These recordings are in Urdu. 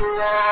ربنا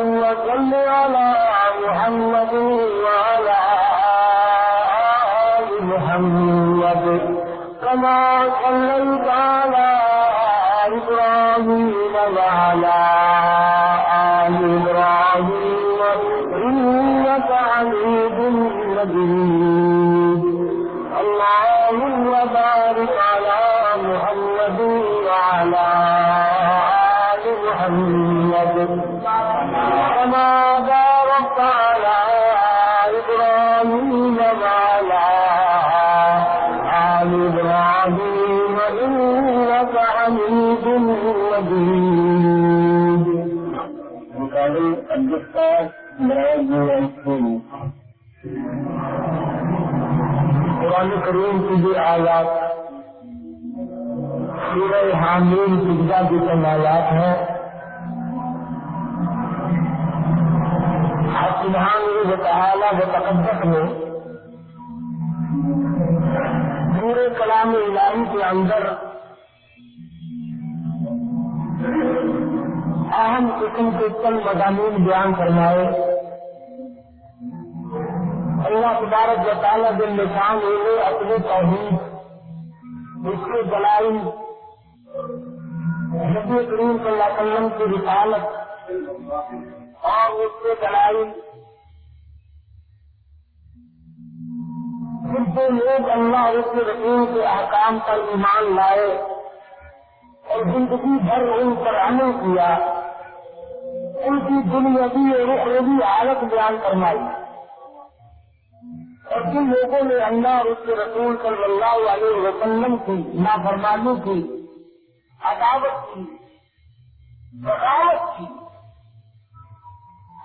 وصل على محمد سورہ حامین سجدہ کی چند آیات ہیں۔ سبحان و تعالی و تقدس میں پورے کلام الہی کے اندر اہم قسم کے چند مضامین بیان فرمائے۔ اللہ تبارک و تعالیٰ دل نشان ہوئے اپنے توحید، اس کے دلائل نبی کریم صلی اللہ علیہ وسلم کی رسالت اور اس کے دلائل۔ پھر جو لوگ اللہ اور اس کے رسول کے احکام پر ایمان لائے اور زندگی بھر ان پر عمل کیا، ان کی دنیاوی اور اخروی حالت بیان فرمائی۔ اور جن لوگوں نے اللہ اور اس کے رسول صلی اللہ علیہ وسلم کی نافرمانی کی عداوت کی۔ بغاوت کی۔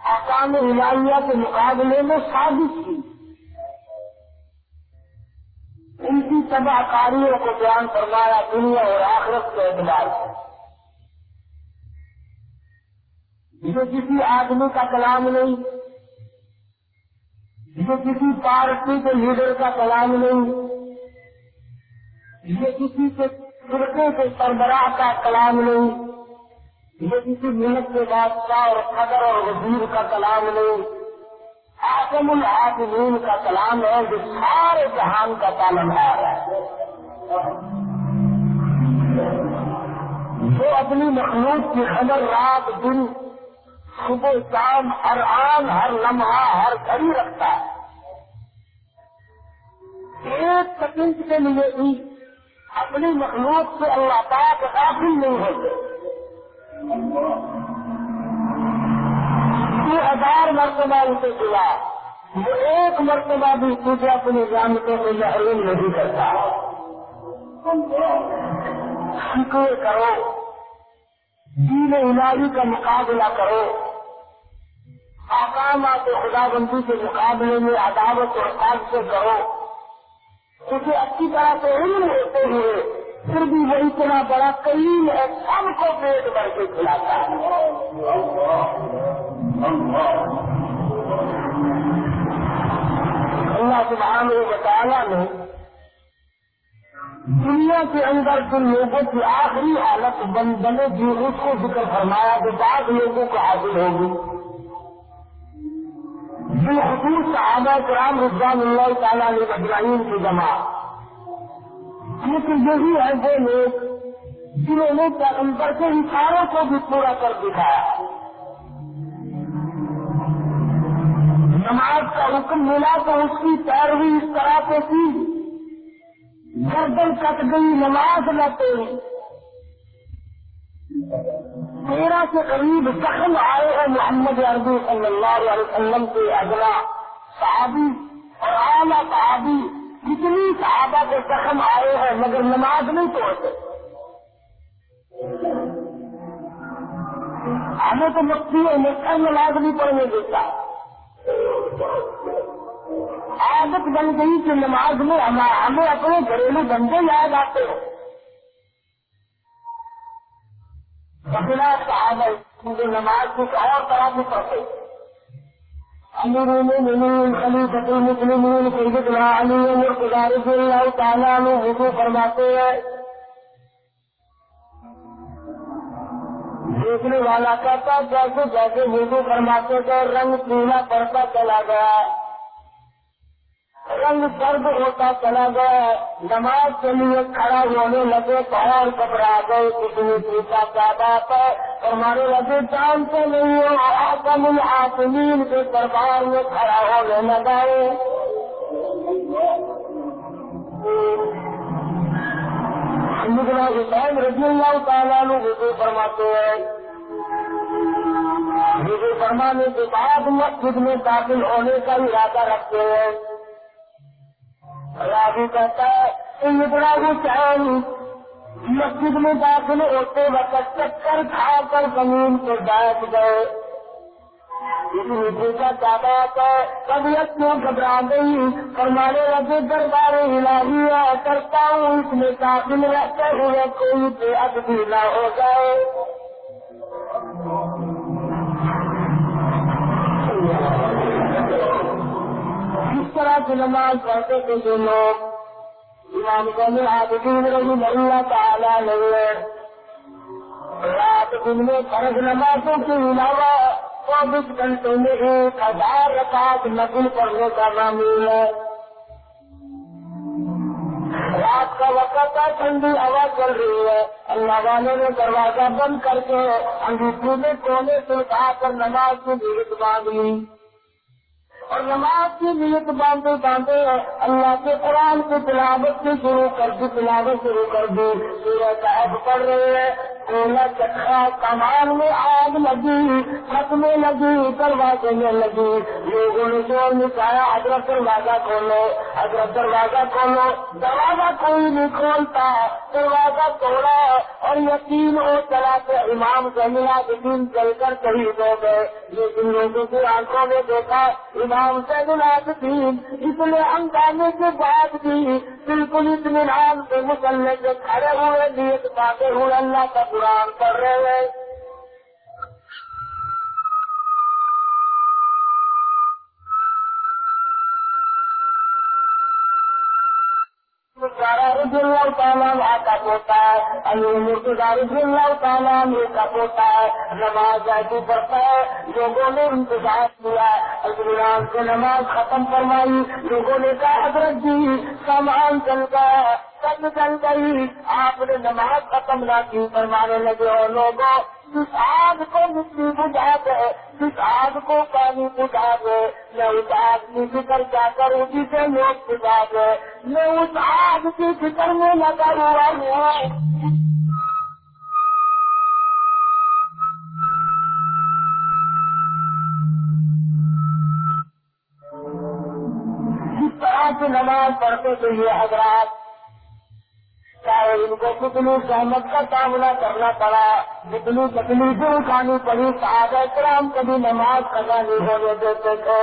احکام الہیہ کے مقابلے میں سازش کی۔ ان کی تباہ کاریوں کو بیان فرمایا دنیا اور آخرت کے اعتبار سے۔ یہ کسی آدمی کا کلام نہیں یہ کسی پارٹی کے لیڈر کا کلام نہیں یہ کسی کے فرقے کے سربراہ کا کلام نہیں یہ کسی ملک کے بادشاہ اور قدر اور وزیر کا کلام نہیں آسم الحاکمین کا کلام ہے جو سارے جہان کا پالن ہے۔ جو اپنی مخلوق کی خبر رات دن، صبح شام، ہر آن، ہر لمحہ، ہر گھڑی رکھتا ہے۔ ایک سیکنڈ کے لیے بھی اپنی مخلوق سے اللہ پاک غافل نہیں ہوتے۔ ہزار مرتبہ ان سے سلا وہ ایک مرتبہ بھی تجھے اپنی جانتوں کو محروم نہیں کرتا۔ فکر کرو۔ دین الہی کا مقابلہ کرو۔ احکامات خدا بندی کے مقابلے میں عداوت اور قاد سے کرو۔ اسے اچھی طرح سے علم ہوتے ہوئے پھر بھی وہ اتنا بڑا کریم ہے، سب کو پیٹ بھر کے کھلاتا ہے۔ اللہ سبحانہ و تعالیٰ نے دنیا کے اندر جن لوگوں کی آخری حالت بن بنے گی اس کو ذکر فرمایا جو بعض لوگوں کو حاصل ہوگی۔ بالخصوص صحابہ کرام رضوان اللہ تعالیٰ نے ابراہیم کی جماعت۔ لیکن یہی ہے وہ لوگ جنہوں نے پیغمبر کے اشاروں کو بھی پورا کر دکھایا۔ نماز کا حکم ملا تو اس کی پیروی اس طرح سے کی۔ گردن کٹ گئی، نماز نہ توڑی تیرہ سے قریب زخم آئے ہیں محمد عربی صلی اللہ علیہ وسلم کے اگلا صحابی اور اعلیٰ صحابی کتنی صحابہ کے زخم آئے ہیں، مگر نماز نہیں توڑتے ہمیں تو مکھی اور مکھر نماز نہیں پڑھنے دیتا۔ عادت بن گئی کہ نماز میں ہمیں اپنے گھریلو بندے یاد آتے ہیں۔ بکلا صحابہ کیونکہ نماز کچھ اور طرح سے پڑھتے امیر المؤمنین خلیفۃ المسلمین سیدنا علی مرتضی رضی اللہ تعالیٰ نے وضو فرماتے ہیں، دیکھنے والا کہتا جیسے جیسے وضو فرماتے گئے رنگ پیلا پڑتا چلا گیا۔ رنگ درد ہوتا چلا گیا۔ نماز کے لیے کھڑا ہونے لگے تو اور گھبرا گئے کتنی پیسا کیا بات ہے؟ ہمارے لگے، جانتے نہیں ہو آسم العاصمین کے دربار میں کھڑا ہونے لگا حسین رضی اللہ تعالیٰ نے وضو فرماتے ہیں۔ فرمانے کے بعد مسجد میں داخل ہونے کا ارادہ رکھتے ہیں۔ راجی کہتا ہے اتنا وہ چاہے مسجد میں داخل ہوتے وقت چکر کھا کر زمین پہ بیٹھ گئے۔ اتنی کا دادا ہے طبیعت میں گھبرا گئی فرمانے لگے، دربار الہی ہے کرتا ہوں، اس میں داخل رہتے ہوئے کوئی بے اد بھی نہ ہو جائے۔ طرح کی نماز پڑھتے تھے جو لوگ امام کو میں آج دن رہی اللہ تعالیٰ نے رات دن میں فرض نمازوں کے علاوہ چوبیس گھنٹے میں ایک ہزار رکعت نقل پڑھنے کا معمول ہے۔ رات کا وقت ہے ٹھنڈی ہوا چل رہی ہے۔ اللہ والے نے دروازہ بند کر کے انگوٹھی میں کونے سے اٹھا کر نماز کی نیت باندھ لی اور نماز کی نیت باندھے باندھے اللہ کے قرآن کی تلاوت سے شروع کر دی، تلاوت شروع کر دی۔ سورہ صاحب پڑھ رہے ہیں۔ کولا چکھا کمان میں آگ لگی چھت میں لگی، دروازے میں لگی۔ لوگوں نے جو نکایا حضرت دروازہ کھولو، حضرت دروازہ کھولو۔ دروازہ کوئی نہیں کھولتا، دروازہ توڑا۔ اور یقین ہو چلا کہ امام زمینہ دن چل کر شہید ہو گئے۔ لیکن لوگوں کی آنکھوں میں دیکھا، امام زینا دین اتنے انگانے کے بعد بھی بالکل اطمینان سے مسلح سے کھڑے ہوئے نیت پاتے ہوئے، اللہ کا قرآن پڑھ رہے ہیں۔ رضی اللہ تعالیٰ کا پوتا ہے۔ اللہ تعالیٰ کا پوتا ہے۔ نماز ایسی پڑھتا ہے۔ لوگوں نے انتظار کیا۔ اجران سے نماز ختم کروائی لوگوں نے کہا، حضرت جی سامان چل گیا۔ سب چل گئی، آپ نے نماز ختم نہ کی، فرمانے لگے اور لوگوں جس آگ کو مٹی بجھا دے، جس آگ کو پانی بجھا دے، میں اس آگ کی فکر کیا کروں، جسے لوگ بجھا دے۔ میں اس آگ کی فکر میں لگا ہوا ہوں۔ جس طرح سے نماز پڑھتے تھے یہ حضرات چاہے ان کو کتنی سہمت کا سامنا کرنا پڑا۔ جتنی تکلیفیں اٹھانی پڑی صحابہ کرام کبھی نماز قضا نہیں ہونے دیتے تھے۔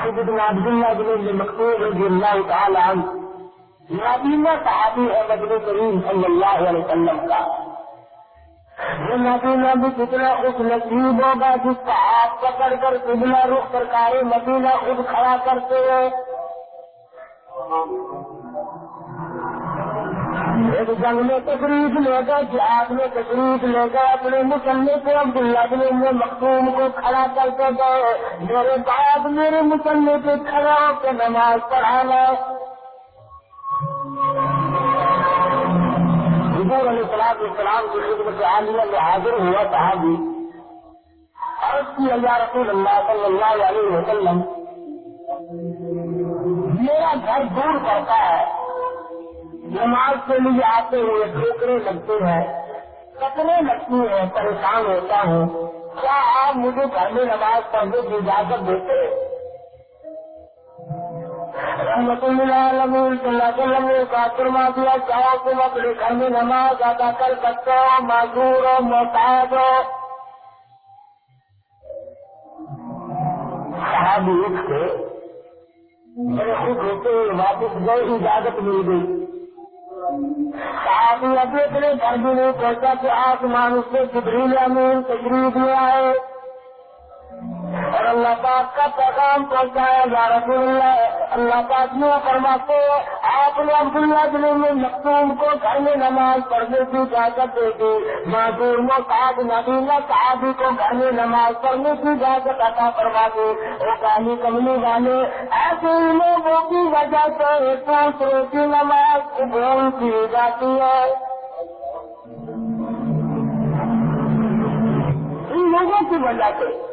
خالد بن عبداللہ بن مقبول رضی اللہ تعالی عنہ نابینا صحابی ہے نبی کریم صلی اللہ علیہ وسلم کا۔ یہ نبینا بھی کتنا خوش نصیب ہوگا، جس کا ہاتھ پکڑ کر قبلہ رخ سرکاری مدینہ خود کھڑا کرتے ہیں۔ ایک جنگ میں تقریب لے گا جہاد میں تقریب لے گا اپنے مسلم کو عبداللہ بن ام مختوم کو کھڑا کرتے گئے۔ میرے بعد میرے مسلم پہ کھڑا ہو کے نماز پڑھانا حضور علیہ السلام السلام کی خدمت عالیہ میں حاضر ہوا صحابی۔ عرض کی اللہ رسول اللہ صلی اللہ علیہ وسلم میرا گھر دور پڑتا ہے۔ نماز کے لیے آتے ہوئے ٹھوکرے لگتے ہیں۔ کتنے لگتی ہیں، پریشان ہوتا ہوں۔ کیا آپ مجھے گھر میں نماز پڑھنے کی اجازت دیتے؟ رحمت اللہ علیہ کا فرما دیا چاہو تم اپنے گھر میں نماز ادا کر سکتے ہو، معذور ہو محتاج ہو۔ صحابی اٹھ کے میرے خود ہوتے ہوئے واپس گئے اجازت مل گئی صحابی ابھی اپنے گھر بھی نہیں پہنچا کہ آسمان اس سے جبریل امین تجریب میں آئے اور اللہ پاک کا پیغام پہنچایا، یا رسول اللہ اللہ پاک نے فرماتے آپ نے عبداللہ بن میں مختوم کو گھر میں نماز پڑھنے کی اجازت دے دی۔ معذور میں صاحب نبینا صحابی کو گھر میں نماز پڑھنے کی اجازت عطا فرما دی۔ وہ کہانی کمنی والے، ایسے لوگوں کی وجہ سے دوسرے کی نماز قبول کی جاتی ہے۔ ان لوگوں کی وجہ سے۔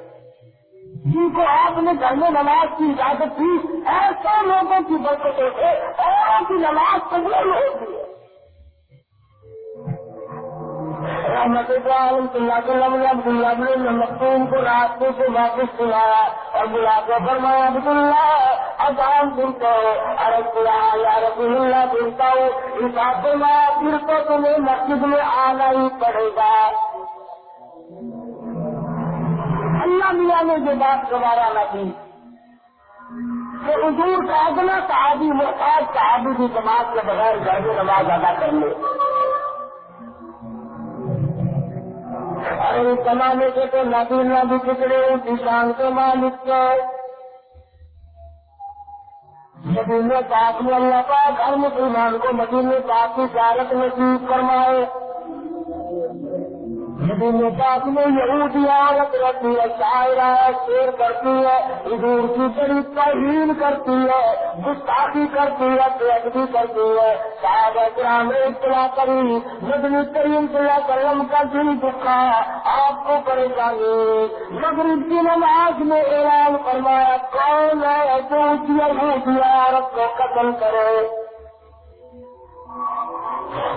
جن کو آپ نے گھر میں نماز کی اجازت دی، ایسے لوگوں کی برکتوں سے اور کی نماز قبول ہوتی ہے۔ رحمت عالم اللہ نے مختوم کو راستے سے واپس سنایا اور بلا کے فرمایا، عبداللہ اذان سنتے ہو عرض کیا یا رسول اللہ سنتا ہوں اس آپ میں پھر تو تمہیں مسجد میں آنا ہی پڑے گا۔ اللہ میاں نے یہ بات گوارا نہ کی۔ کہ حضور کا اگلا صحابی محتاج صحابی کی جماعت کے بغیر گھر میں نماز ادا کر لے۔ اور اس زمانے کے تو ندی نہ بھی ٹکڑے کسان کے مالک کے مدینے پاک میں اللہ پاک ہر مسلمان کو مدینے پاک کی زیارت نصیب فرمائے۔ مدینے پاک میں یہودی عورت رہتی ہے شاعرہ ہے شیر کرتی ہے، حضور کی بڑی توہین کرتی ہے، گستاخی کرتی ہے، بےعدبی کرتی ہے۔ صاحب کرام نے اطلاع کری مدنی کریم صلی اللہ علیہ وسلم کا دل دکھا، آپ کو پریشانی۔ مغرب کی نماز میں اعلان فرمایا، کون ہے جو یہودی عورت کو قتل کرے۔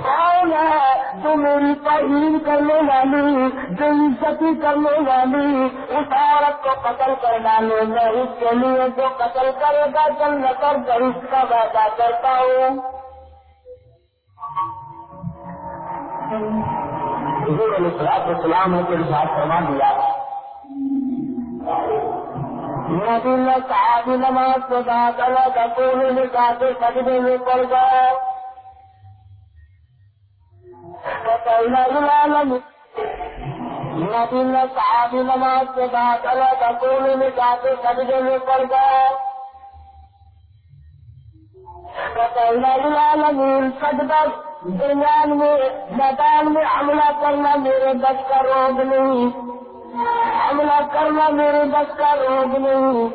کون ہے جو میری توہین کرنے والی، جو عزتی کرنے والی، اس عورت کو قتل کر ڈالے میں اس کے لیے جو قتل کرے گا جل کر کر کا وعدہ کرتا ہوں۔ حضور علیہ السلام السلام نے پھر بات فرما دیا۔ نبی اللہ نماز کے بعد اللہ کا کونے میں سجدے میں پڑ گئے نبی اللہ صحابی نماز کے بعد اللہ کا کونے میں سجدے میں پڑ گئے سجدہ درمیان میں میدان میں حملہ کرنا میرے بس کا روگ نہیں حملہ کرنا میرے بس کا روگ نہیں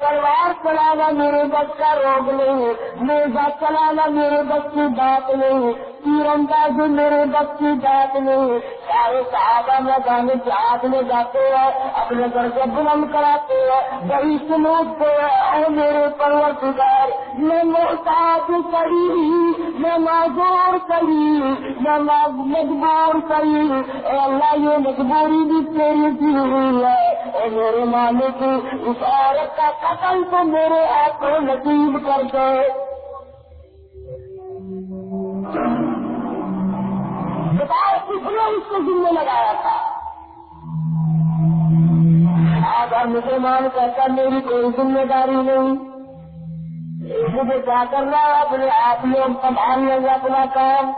تلوار چلانا میرے بس کا روگ نہیں میزا چلانا میرے بس کی بات نہیں تیر اندازی میرے بس کی بات نہیں سارے صحابہ میں گانے میں جاتے ہیں، اپنے گھر سے بلند کراتے ہیں، بڑی سلوکتے ہیں اے میرے پروردگار، میں محتاج کری میں معذور کری میں مجبور کری اے اللہ یہ مجبوری بھی تیری کی ہوئی ہے، اے میرے مالک، اس عورت کا قتل تو میرے ہاتھوں نصیب کر دے۔ نے اس کو ذمہ لگایا تھا۔ اگر مسلمان کہتا میری کوئی ذمہ داری نہیں مجھے کیا کرنا ہے؟ اپنے آپ لوگ سنبھال لیں گے اپنا کام۔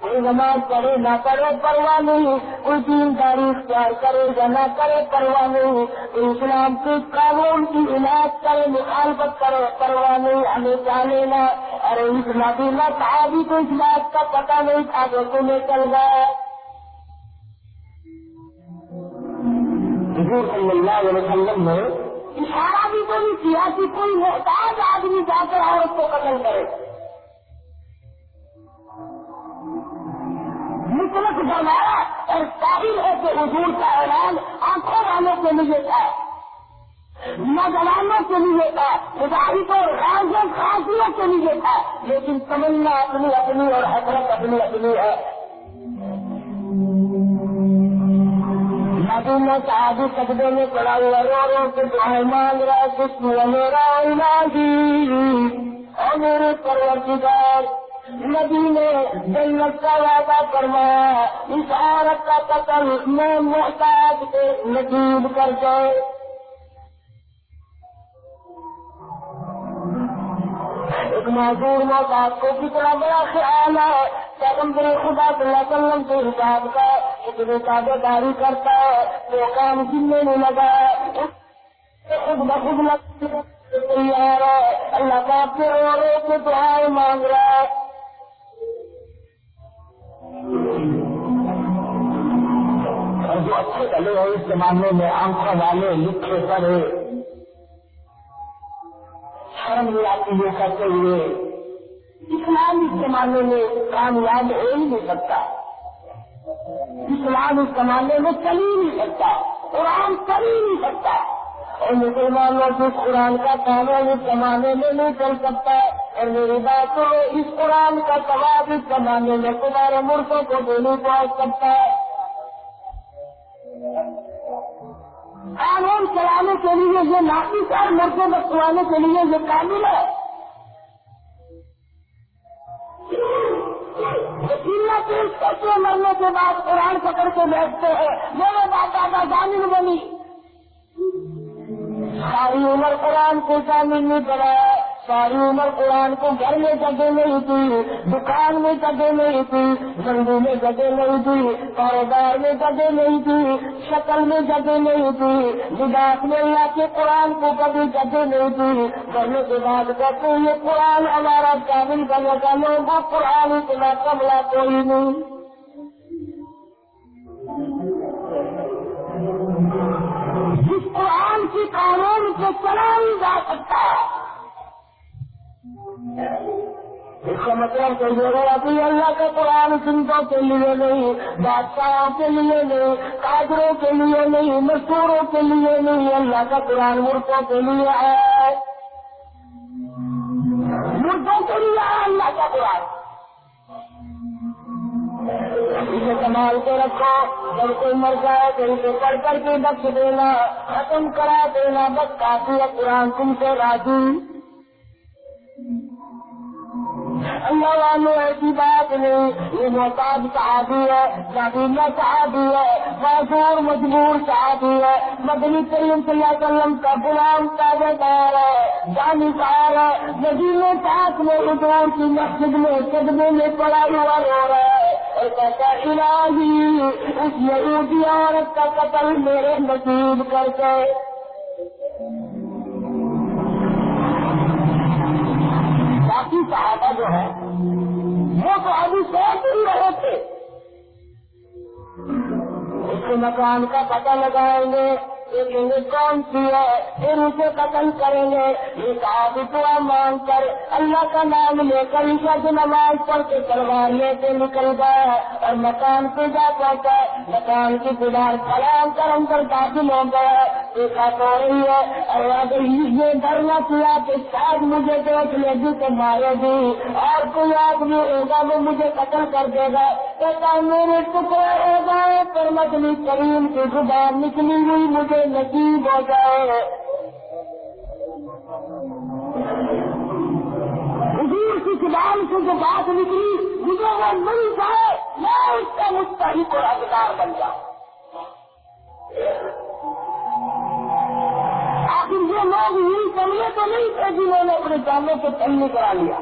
کوئی نماز پڑھے نہ پڑھے، پرواہ نہیں۔ کوئی دین داری اختیار کرے یا نہ کرے، پرواہ نہیں۔ کوئی اسلام کے قانون کی علاج کرے، مخالفت کرے، پرواہ نہیں۔ ہمیں کیا لینا ارے اس نبی نہ کہا بھی تو اس بات کا پتہ نہیں تھا جو تمہیں چل گیا حضور صلی اللہ علیہ وسلم نے اشارہ بھی تو نہیں کیا کہ کوئی محتاج آدمی جا کر عورت کو قتل کرے۔ مطلق فرمایا اور قابل ہے کہ حضور کا اعلان آنکھوں والوں کے لیے تھا۔ نوجوانوں کے لیے تھا خدائی کو راجوں خاصیوں کے لیے تھا لیکن تمنا اپنی اپنی اور حضرت اپنی اپنی ہے۔ نبی میں شادی سجدے میں پڑا ہوا رو رو کے دعائیں مانگ رہا کچھ میرا علاجی اور میرے پرورتگار نبی نے جنت کا وعدہ فرمایا اس عورت کا قتل میں محتاج کے نصیب کر کے ایک معذور محتاج کو کتنا بڑا خیال ہے پیغمبر خدا صلی اللہ علیہ وسلم کے حساب کا اتنی تازہ داری کرتا ہے وہ کام جننے نہیں لگا ہے خود بخود لگ ہے اللہ کا آپ کے رو رو دعائیں مانگ رہا ہے اور جو اچھے چلے ہیں اس زمانے میں آنکھوں والے لکھے پڑے شرم نہیں آتی یہ کرتے ہوئے، اسلام اس زمانے میں کامیاب ہو ہی نہیں سکتا۔ اسلام اس زمانے میں چل ہی نہیں سکتا، قرآن چل ہی نہیں سکتا۔ اور مسلمانوں جس قرآن کا قانون اس زمانے میں نہیں چل سکتا۔ اور میری بات تو اس قرآن کا ثواب اس زمانے میں تمہارے ملکوں کو بھی نہیں پہنچ سکتا۔ قانون چلانے کے لیے، یہ نافذ اور مردوں کو چلانے کے لیے یہ قانون ہے۔ پیش مرنے کے بعد قرآن پکڑ کے بیٹھتے ہیں۔ میرے باپ دادا جامن بنی۔ ساری عمر قرآن کو جامن نہیں بنایا ساری عمر قرآن کو گھر میں جگہ نہیں تھی، دکان میں جگہ نہیں تھی، زندگی میں جگہ نہیں تھی، کاروبار میں جگہ نہیں تھی، شکل میں جگہ نہیں تھی لباس میں اللہ کے قرآن کو کبھی جگہ نہیں تھی۔ کرنے کے بعد کہتے یہ قرآن ہمارا کامل کرنے کا لوگوں قرآن اتنا کملا کوئی نہیں۔ جس قرآن کی قانون کو چلا نہیں جا سکتا اس کا مطلب کوئی ضرورت نہیں اللہ کا قرآن سنتوں کے لیے نہیں، بادشاہوں کے لیے نہیں کاجروں کے لیے نہیں مزدوروں کے لیے نہیں، اللہ کا قرآن مردوں کے لیے ہے۔ مردوں کے لیے ہے اللہ کا قرآن۔ اسے سنبھال کے رکھو، جب کوئی مر جائے تو اسے پڑھ کر کے بخش دینا، ختم کرا دینا، بس کافی ہے قرآن تم سے راضی۔ اللہ والوں ایسی بات نہیں، یہ محتاج صحابی ہے نابینا صحابی ہے معذور مجبور صحابی ہے، مدنی کریم صلی اللہ علیہ وسلم کا غلام تازہ دار ہے جانکار ہے ندیوں پاک میں حضور کی مسجد میں قدمے میں پڑا ہوا رو رہا ہے۔ اور کہتا الہی، اس یہودی عورت کا قتل میرے نصیب کر کے۔ باقی صحابہ جو ہے وہ تو ابھی سوچ نہیں رہے تھے۔ اس کے مکان کا پتہ لگائیں گے۔ کون سی ہے پھر اسے قتل کریں گے۔ یہ صاحب دعا مانگ کر اللہ کا نام لے کر عشا کی نماز پڑھ کے تلوار لے کے نکل گیا اور مکان پہ جا پہنچا مکان کی دیوار کلام کر اندر داخل ہو گیا دیکھا تو رہی ہے اور اگر یہ ڈرنا کیا کہ شاید مجھے دیکھ لے گی تو مارے گی۔ اور کوئی آدمی ہوگا وہ مجھے قتل کر دے گا۔ کہتا میرے ٹکڑے ہو گئے، پر مچھلی کریم کی زبان نکلی ہوئی مجھے۔ نصیب ہو جائے۔ حضور کی زبان سے جو بات نکلی، مجھے وہ مل جائے، میں اس کا مستحق اور حقدار بن جاؤں۔ یہ لوگ یوں چلے تو نہیں تھے جنہوں نے اپنے جانوں کو چلنے کرا لیا۔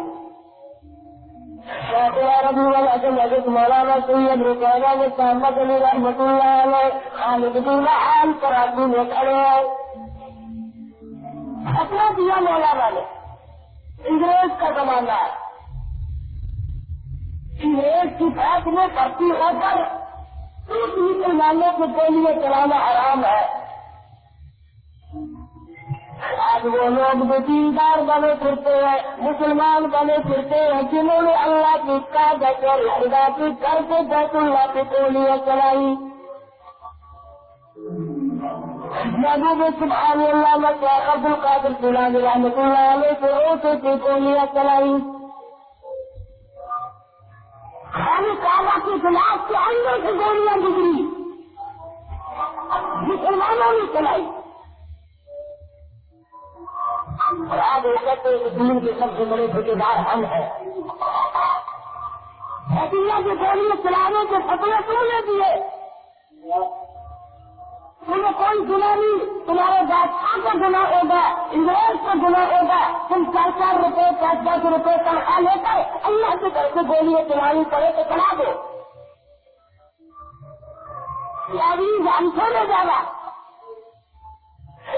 ربی والا کے مولانا سید علی رحمت اللہ علیہ خالد کراچی میں کھڑے ہیں اپنا دیا مولانا نے انگریز کا زمانہ ہے انگریز کی بات میں بھرتی ہو کر مسلمانوں کے لیے چلانا آرام ہے آج وہ لوگ بھی دیندار بنے پھرتے ہیں، مسلمان بنے پھرتے ہیں، جنہوں نے اللہ کی کا اور خدا کی کر کے بیت اللہ کی گولیاں چلائی۔ محبوب سبحان اللہ میں کیا عبد القادر فلان رحمت اللہ علیہ سے اوسے کی گولیاں چلائی۔ خالی کالا کے خلاف کے اندر سے گولیاں گزری۔ مسلمانوں نے چلائی۔ اور آج کہتے ہیں دین کے سب سے بڑے ٹھیکیدار ہم ہیں۔ حکیمہ کے گولیاں چلانے کے فتوے تم نے دیے؟ تمہیں کوئی گنا نہیں، تمہارے بادشاہ کا گنا ہوگا، انگریز کا گنا ہوگا۔ تم چار چار روپے، پانچ پانچ روپے تنخواہ لے کر اللہ کے گھر سے گولیاں چلانی پڑے تو چلا دو۔ ہم چھوڑے جانا۔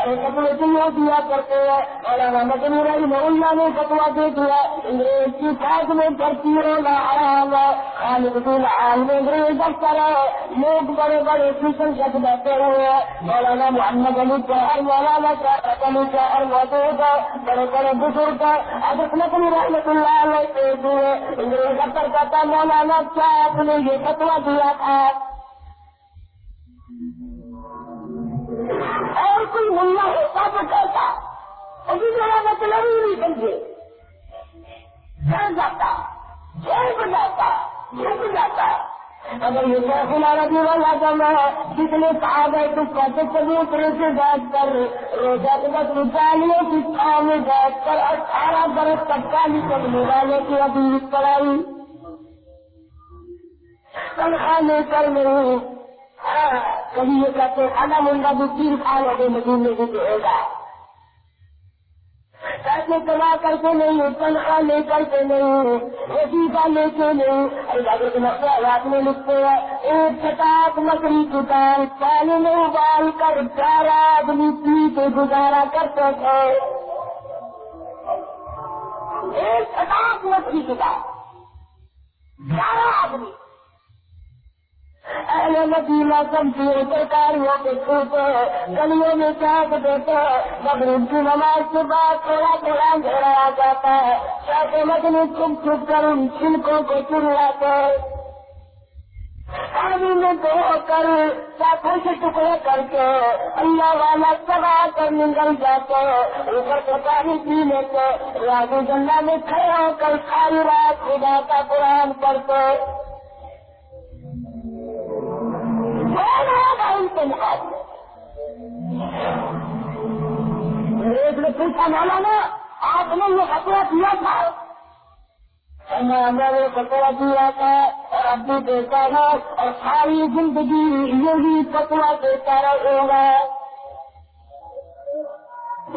بائک بنتے دیا کرتے ہیں مولانا مدنی رہی محلہ نے کپڑا دے دیا انگریز کی فوج میں بھرتی ہونا آرام ہے خالد دل عال انگریز افسر ہے لوگ بڑے بڑے کشن شخص بیٹھے ہوئے ہیں مولانا محمد علی چہر مولانا علی چہر موجود ہے بڑے بڑے بزرگ ہیں حضرت نقلی رحمت اللہ علیہ انگریز افسر کہتا مولانا کیا آپ نے یہ فتوا دیا تھا۔ اور کوئی ملا ہوتا تو کہتا، ابھی میرا مطلب ہی نہیں سمجھے۔ ڈر جاتا جیل بجاتا جھک جاتا۔ اگر یہ فیصلہ ربی والا جمع ہے، جتنے کہا گئے تو کہتے چبوترے سے بیٹھ کر، روزہ کے بس نکالیے کی چھاؤں میں بیٹھ کر اٹھارہ برس تک کالی کرنے والے کی ابھی پڑھائی۔ تنخواہ لے کر نہیں کبھی یہ کہتے کھانا منڈا بھی تین سال ہو گئے مدینے بھی جو ہوگا۔ پیسے کما کر کے نہیں تنخواہ لے کر کے نہیں۔ وسیفہ لے کے نہیں حضرت مسئلہ میں لکھتے ہیں، ایک کتاب لکڑی دکان پانی میں ابال کر چار آدمی پی کے گزارا کرتے تھے۔ ایک کتاب لکڑی دکان گیارہ آدمی۔ اہل مدینہ کمپیوٹر کاریوں کے چھوٹے گلیوں میں چاک دیتے مغرب کی نماز کے بعد تھوڑا تھوڑا اندھیرا آ جاتا ہے۔ چاہتے مدنی چپ چھپ کر ان چھلکوں کو چن لاتے پانی میں دھو کر چاقو سے ٹکڑے کر کے اللہ والا سبا کر نکل جاتے اوپر سے پانی پی لیتے راجو گنگا میں کھڑے ہو کر ساری رات خدا کا قرآن پڑھتے ان کے مقابلے ایک نے پوچھا، مولانا، آپ نے یہ خطرہ کیا تھا؟ میں نے خطرہ دیا تھا اور اب بھی دیتا ہے اور ساری زندگی یہی فتوا دیتا رہے گا۔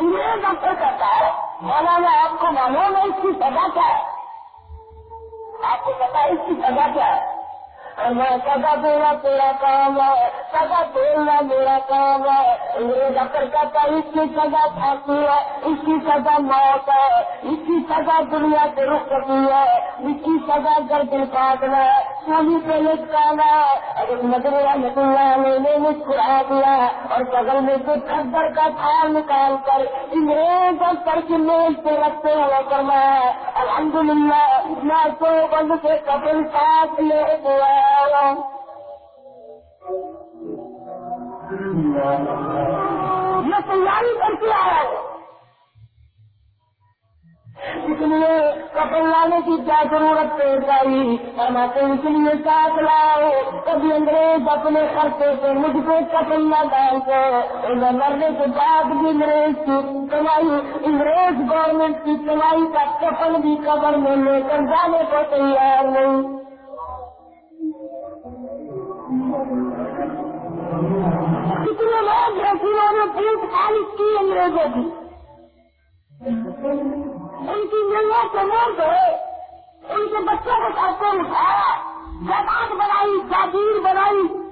یہ ڈاکٹر کہتا ہے مولانا، آپ کو معلوم ہے اس کی سزا کیا ہے؟ آپ کو پتا ہے اس کی سزا کیا ہے؟ میں سزا دینا تیرا کام ہے سزا بولنا میرا کام ہے۔ میرے ڈاکٹر کہتا ہے اس کی سزا پھانسی ہے اس کی سزا موت ہے اس کی سزا دنیا سے رخ کرتی ہے اس کی سزا گردن کاٹنا ہے۔ سولی پہ لٹکانا ہے۔ اگر مدر رحمت اللہ نے نے مسکرا دیا اور بغل میں سے کھدر کا تھال نکال کر انگریز اور کر کے میز پہ رکھتے ہوئے کرنا ہے الحمد للہ میں تو بند سے کپل ساتھ لے دیا یہ تیاری کر کے آیا ہے۔ اس لیے کپڑ لانے کی کیا ضرورت پیش آئی؟ فرماتے ان کے لیے ساتھ لاؤ۔ کبھی انگریز اپنے خرچے سے مجھ کو کپڑ نہ ڈالتے۔ انہیں مرنے کے بعد بھی انگریز کی کمائی انگریز گورنمنٹ کی کمائی کا کپڑ بھی قبر میں لے کر جانے کو تیار نہیں۔ کتنے لوگ ہیں جنہوں نے پیٹ خالص کی انگریزوں کی؟ ان کی ملنے سے مر گئے ان کے بچوں کو ساتھ اٹھایا جماعت بنائی، جاگیر بنائی۔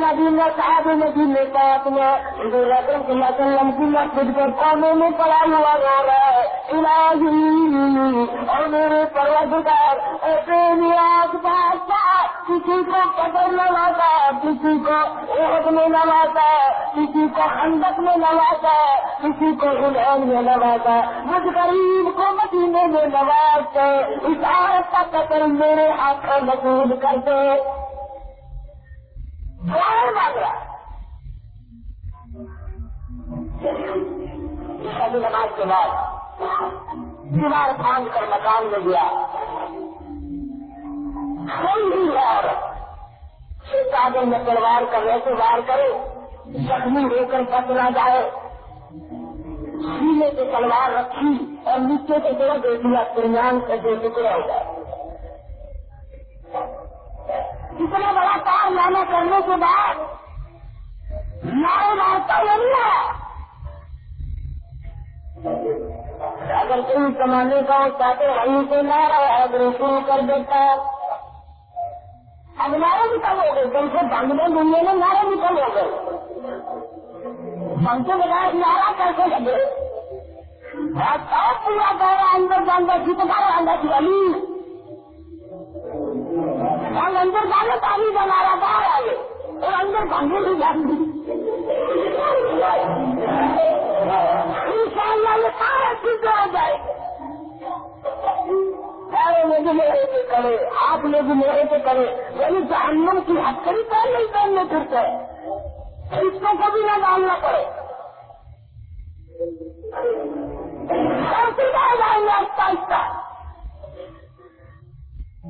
نبی نے صاحب نبی نے کہا تمہیں حضور اکرم صلی اللہ علیہ وسلم کی مسجد کے کونے میں پڑا ہوا رو رہا ہے الہی اور میرے پروردگار ایسے نیاز بادشاہ کسی کو قدر نوازا کسی کو عہد میں نوازا کسی کو خندق میں نوازا، کسی کو غلام میں نوازا، مجھ غریب کو مدینے میں نواز کے اس عورت کا قتل میرے ہاتھوں نصیب کر دے مانگ رہا ہے نماز کے بعد دیوار پھانگ کر مکان میں گیا کوئی بھی ہے عورت کاغذ میں تلوار کا ویسے وار کرے زخمی ہو کر بچ نہ جائے سینے سے تلوار رکھی اور نیچے سے دو دے دیا درمیان سے دو ٹکڑے ہو گئے اتنا بڑا کام میں نے کرنے کے بعد نئے راستہ نہیں ہے اگر کوئی کمانے کا چاہتے وہیں سے نہ رہا اگر شروع کر دیتا۔ ہے اب نعرے بھی کم ہو گئے۔ جن سے بندنے دنیا میں نعرے بھی کم ہو گئے۔ بند کے بجائے نعرہ کیسے لگے پورا گہرا اندر جانا جتنا اندر کی علی ہم اندر جانے پانی بنا رہا باہر آئے اور اندر بھنگے بھی جانے ان شاء اللہ یہ سارا ٹھیک ہو جائے سارے لوگ میرے سے کرے آپ لوگ میرے سے کرے یعنی جہنم کی ہتھکڑی پہن نہیں پہننے پھرتے۔ ہیں اس کو کبھی نہ ڈالنا پڑے۔ کرتے آہستہ آہستہ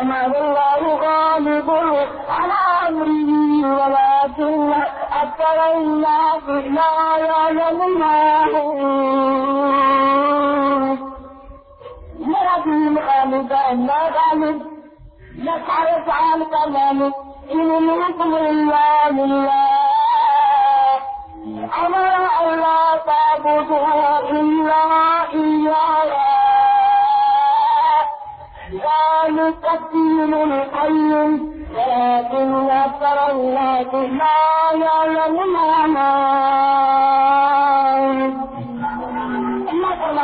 أمر الله غالب على أمره ولكن أكثر الناس لا يعلمون مرض غالب أنا غالب نسعى يفعل كذلك إن منكم إلا الله. أمر أن لا تعبدوا إلا إياه. ذلك الدين القيم. ولكن أكثر الناس لا يعلمون.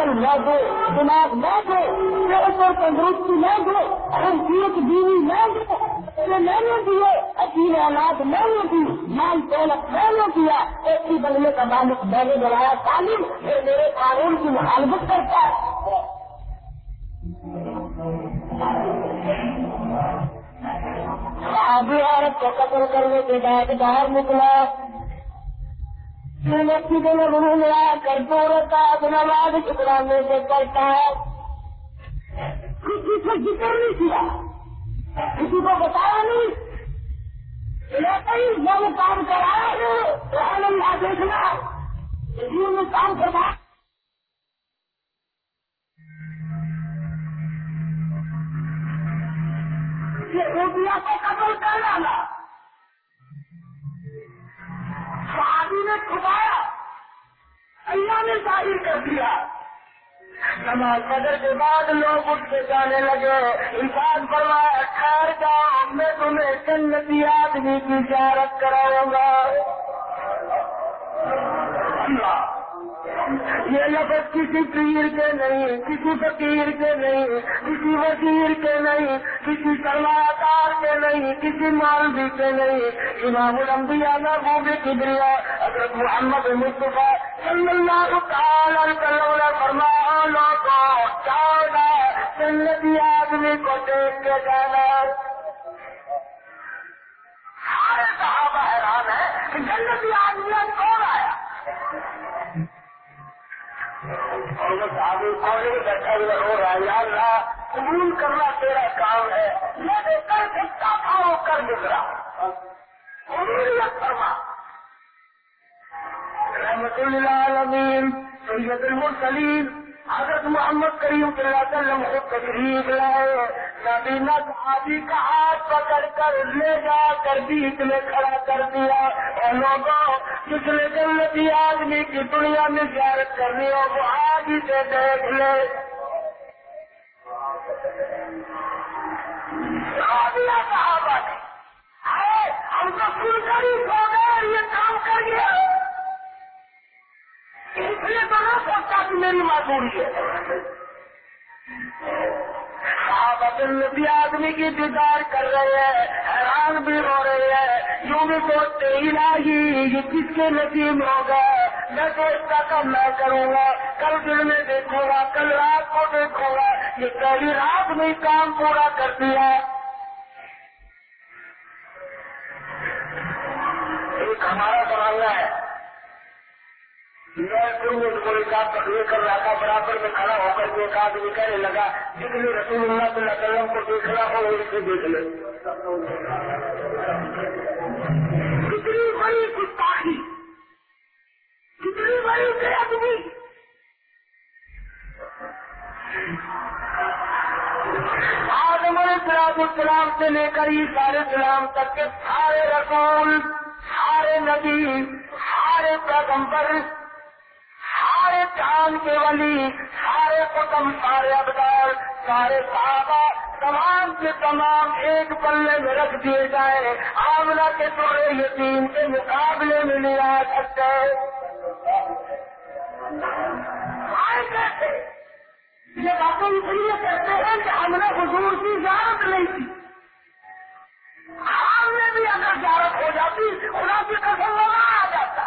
عقل میں دو، دماغ میں دو، صحت اور تندرستی میں دو، خوبصورت بیوی میں دو میں نے دیے اکیلے اولاد میں نے دی، مال دولت میں نے دیا، ایک ہی بنگلے کا مالک میں نے بنایا، تعلیم یہ میرے قانون کی مخالفت کرتا ہے۔ آدھی عورت کو قتل کرنے کے بعد باہر نکلا۔ مسجد میں کر نماز ٹکرانے سے کرتا ہے۔ کسی سے ذکر نہیں کیا۔ کسی کو بتایا نہیں۔ جب کام کرایا تو دیکھنا۔ میں کام کروا روپیہ کو قبول کر لانا۔ صحابی نے چھپایا اللہ نے ظاہر کر دیا۔ نماز قدر کے بعد لوگ اٹھ کے جانے لگے۔ انسان فرمایا، ٹھہر جاؤ، میں تمہیں جنتی آدمی کی زیارت کراؤں گا۔ اللہ۔ یہ لفظ کسی پیر کے نہیں، کسی فقیر کے نہیں، کسی وزیر کے نہیں، کسی سرمایہ کے نہیں، کسی مولوی کے نہیں۔ امام الانبیاء محبوب کبریا، حضرت محمد مصطفیٰ صلی اللہ تعالی وسلم نے فرمایا لوگوں سنتی آدمی کو دیکھ کے جانا۔ سارے صحابہ حیران ہے کہ جنتی آدمی کون آیا؟ اور وہ کونے میں بیٹھا ہوا رو رہا ہے یا اللہ قبول کرنا تیرا کام ہے میں نے کر سکتا تھا وہ کر گزرا فرما رحمت اللہ عالمین سید المرسلین حضرت محمد کریم صلی اللہ علیہ وسلم خود تشریف لائے، نبینا صحابی کا ہاتھ پکڑ کر لے جا، کر بیچ میں کھڑا کر دیا۔ اور لوگوں جس نے جنتی آدمی کی دنیا میں زیارت کرنی ہو، وہ آج ہی سے دیکھ لے۔ صحابہ نے ہم تو سن کر ہی سو گئے، یہ کام کر گیا۔ اس لیے تو نہ سوچتا کہ میری معذوری ہے۔ صحابت النبی آدمی کی دیدار کر رہے ہیں، حیران بھی ہو رہے ہیں۔ یوں بھی سوچتے ہی نہیں یہ کس کے نصیب ہوگا؟ میں سوچتا تھا میں کروں گا۔ کل دن میں دیکھوں گا، کل رات کو دیکھوں گا۔ یہ پہلی رات میں کام پورا کر دیا ایک ہمارا بنانا ہے۔ میں کوئی کام پکڑے کر رہا تھا؟ برابر میں کھڑا ہو کر کے ایک آدمی کہنے لگا جتنے رسول اللہ صلی اللہ علیہ وسلم کو دیکھنا ہو اسے دیکھ لے۔ کتنی بڑی گستاخی، کتنی بڑی بے آدمی آدم علیہ السلام سے لے کر ہی سارے سلام تک کے سارے رسول، سارے نبی، سارے پیغمبر سارے چاند کے ولی، سارے قدم سارے ابدار، سارے صحابہ، تمام کے تمام ایک پلے میں رکھ دیے جائے آمنا کے توڑے یتیم کے مقابلے میں نہیں آ سکتے۔ یہ باتیں اس لیے کہتے ہیں کہ ہم نے حضور کی زیارت نہیں کی۔ ہم نے بھی اگر زیارت ہو جاتی، خدا کی قسم نہ آ جاتا۔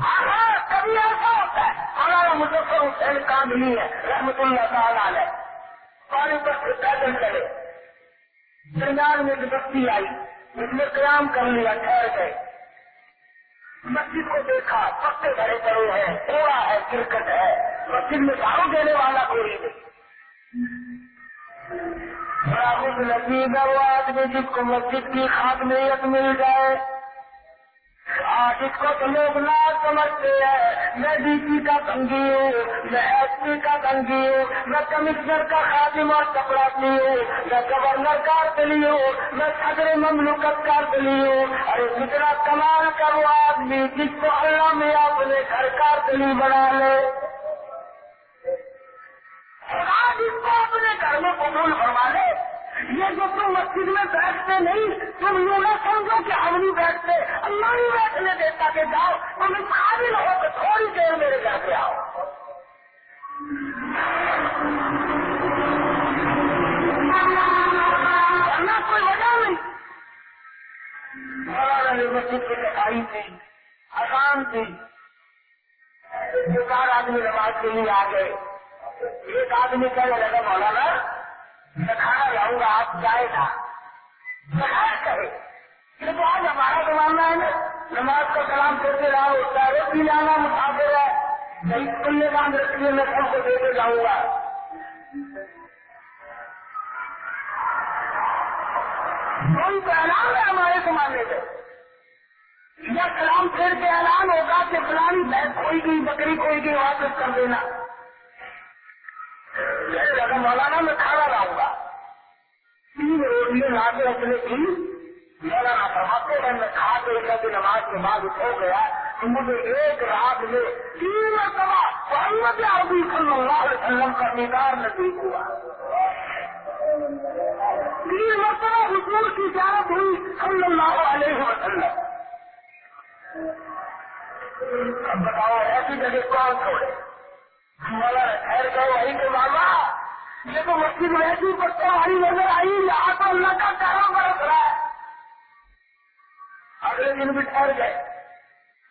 ہاں کبھی ایسا ہوتا ہے، ہمارا مظفر حسین کام نہیں ہے، رحمت اللہ تعالیٰ نے پانی پر سے پیدل چلے۔ درمیان میں ایک بستی آئی، اس نے قیام کر لیا، ٹھہر گئے۔ مسجد کو دیکھا، پتے بھرے پڑے ہیں، کوڑا ہے، کرکٹ ہے۔ مسجد میں دارو دینے والا کوئی نہیں۔ بڑا خوش نصیب ہے وہ آدمی جس کو مسجد کی خاتمیت مل جائے۔ آج اس کو تو لوگ نہ سمجھتے ہیں۔ میں ڈی سی کا تنگی ہوں، میں ایس پی کا تنگی ہوں، میں کمشنر کا خادم اور چپراسی ہوں، میں گورنر کا دلی ہوں، میں صدر مملکت کا دلی ہوں۔ ارے کتنا کمال کا وہ آدمی جس کو اللہ میں اپنے گھر کا دلی بنا لے۔ آج اس کو اپنے گھر میں قبول فرما لے۔ یہ جو تم مسجد میں بیٹھتے نہیں، تم یوں نہ سمجھو کہ ہم نہیں بیٹھتے، اللہ نہیں بیٹھنے دیتا کہ جاؤ تم اس قابل ہو تو تھوڑی دیر میرے گھر پہ آؤ۔ ورنہ کوئی وجہ نہیں۔ مسجد کی صفائی تھی آسان تھی دو چار آدمی نماز کے لیے آ گئے ایک آدمی کہنے لگا، مولانا میں کھانا لاؤں گا، آپ جائے گا۔ کہے۔ یہ تو آج ہمارا زمانہ ہے نا۔ نماز کا سلام کرتے رہا ہوتا ہے۔ روٹی لانا مسافر ہے۔ کئی کلے باندھ رکھیے میں سب کو دے کے جاؤں گا۔ کوئی تو اعلان ہے ہمارے زمانے میں۔ یا سلام پھر کے اعلان ہوگا کہ فلانی بھینس کوئی گئی، بکری کوئی گئی واپس کر دینا لگا مولانا میں کھانا لاؤں گا تین روٹیاں لا کے اپنے کی مولانا فرماتے ہیں میں کھا کے ایک دن نماز کے بعد ہو گیا کہ مجھے ایک رات میں تین مرتبہ محمد عربی صلی اللہ علیہ وسلم کا دیدار نصیب ہوا تین مرتبہ حضور کی زیارت ہوئی صلی اللہ علیہ وسلم اب بتاؤ ایسی جگہ کون چھوڑے ہمارا ٹھہر گئے وہی تو ماما یہ تو مسجد ویسی پتہ ہری نظر آئی، یہاں تو اللہ کا کرم برس رہا ہے۔ اگلے دن بھی ٹھہر گئے۔